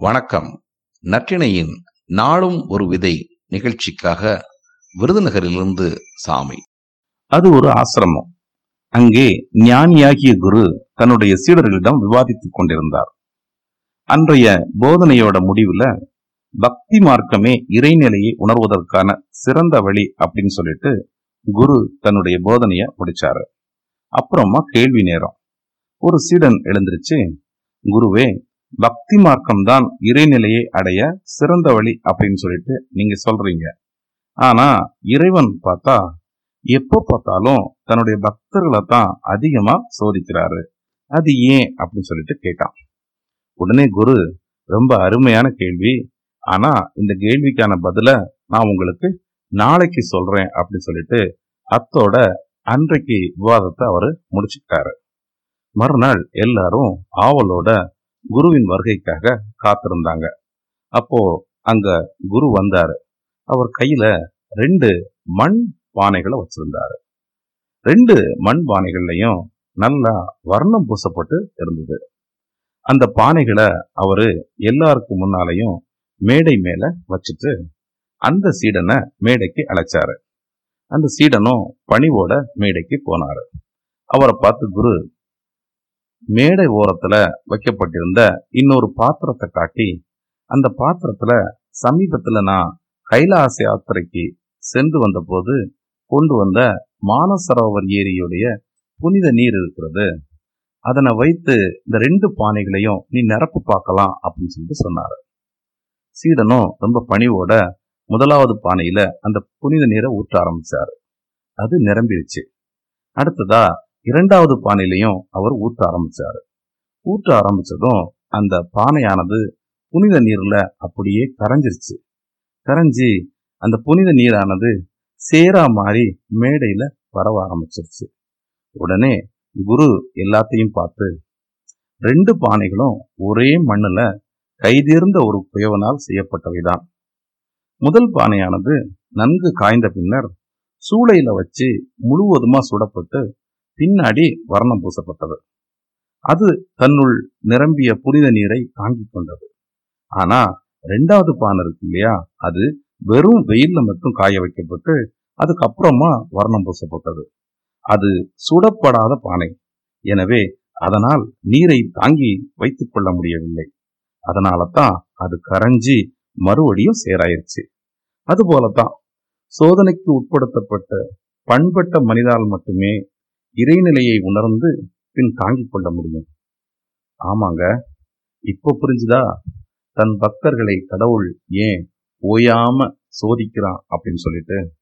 வணக்கம். நற்றிணையின் நாளும் ஒரு விதை நிகழ்ச்சிக்காக விருதுநகரிலிருந்து சாமி. அது ஒரு ஆசிரமம். அங்கே ஞானியாகிய குரு தன்னுடைய சீடர்களிடம் விவாதித்துக் கொண்டிருந்தார். அன்றைய போதனையோட முடிவுல பக்தி மார்க்கமே இறைநிலையை உணர்வதற்கான சிறந்த வழி அப்படின்னு சொல்லிட்டு குரு தன்னுடைய போதனைய முடிச்சாரு. அப்புறமா கேள்வி நேரம். ஒரு சீடன் எழுந்திருச்சு குருவே பக்தி மார்க்கம் தான் இறைநிலையை அடைய சிறந்த வழி அப்படின்னு சொல்லிட்டு நீங்க சொல்றீங்க. ஆனா இறைவன் பார்த்தா எப்போ பார்த்தாலும் தன்னுடைய பக்தர்களை தான் அதிகமா சோதிக்கிறாரு. அது ஏன் அப்படின்னு சொல்லிட்டு கேட்டான். உடனே குரு ரொம்ப அருமையான கேள்வி. ஆனா இந்த கேள்விக்கான பதில நான் உங்களுக்கு நாளைக்கு சொல்றேன் அப்படின்னு சொல்லிட்டு அத்தோட அன்றைக்கு விவாதத்தை அவரு முடிச்சுக்கிட்டாரு. மறுநாள் எல்லாரும் ஆவலோட குருவின் வருகைக்காக காத்திருந்தாங்க. அப்போ அங்க குரு வந்தாரு. அவர் கையில ரெண்டு மண் பானைகளை வச்சிருந்தாரு. ரெண்டு மண் பானைகள்லையும் நல்லா வர்ணம் பூசப்பட்டு இருந்தது. அந்த பானைகளை அவரு எல்லாருக்கும் முன்னாலையும் மேடை மேல வச்சுட்டு அந்த சீடனை மேடைக்கு அழைச்சாரு. அந்த சீடனும் பணிவோட மேடைக்கு போனாரு. அவரை பார்த்து குரு மேடை ஓரத்துல வைக்கப்பட்டிருந்த இன்னொரு பாத்திரத்தை காட்டி அந்த பாத்திரத்துல சமீபத்துல நான் கைலாச யாத்திரைக்கு சென்று வந்தபோது கொண்டு வந்த மானசரோவர் ஏரியுடைய புனித நீர் இருக்கிறது. அதனை வைத்து இந்த ரெண்டு பானைகளையும் நீ நிரப்பு பார்க்கலாம் அப்படின்னு சொல்லிட்டு சொன்னாரு. சீடனும் ரொம்ப பணிவோட முதலாவது பானையில அந்த புனித நீரை ஊற்ற ஆரம்பிச்சாரு. அது நிரம்பிடுச்சு. அடுத்ததா இரண்டாவது பானையிலையும் அவர் ஊற்ற ஆரம்பிச்சாரு. ஊற்ற ஆரம்பிச்சதும் அந்த பானையானது புனித நீர்ல அப்படியே கரைஞ்சிருச்சு. கரைஞ்சி அந்த புனித நீரானது சேரா மாறி மேடையில பரவ ஆரம்பிச்சிருச்சு. உடனே குரு எல்லாத்தையும் பார்த்து ரெண்டு பானைகளும் ஒரே மண்ணுல கைதேர்ந்த ஒரு குயவனால் செய்யப்பட்டவைதான். முதல் பானையானது நன்கு காய்ந்த பின்னர் சூளையில வச்சு முழுவதுமா சுடப்பட்டு பின்னாடி வர்ணம் பூசப்பட்டது. அது தன்னுள் நிரம்பிய புனித நீரை தாங்கிக் கொண்டது. ஆனா ரெண்டாவது பானை இருக்கு இல்லையா? அது வெறும் வெயில்ல மட்டும் காய வைக்கப்பட்டு அதுக்கப்புறமா வர்ணம் பூசப்பட்டது. அது சுடப்படாத பானை. எனவே அதனால் நீரை தாங்கி வைத்துக் கொள்ள முடியவில்லை. அதனால தான் அது கரைஞ்சி மறுபடியும் சேராயிருச்சு. அதுபோலதான் சோதனைக்கு உட்படுத்தப்பட்ட பண்பட்ட மனிதால் மட்டுமே இறைநிலையை உணர்ந்து பின் தாங்கிக் கொள்ள முடியும். ஆமாங்க. இப்போ புரிஞ்சுதா? தன் பக்தர்களை கடவுள் ஏன் ஓயாம சோதிக்கிறான் அப்படின்னு சொல்லிட்டு.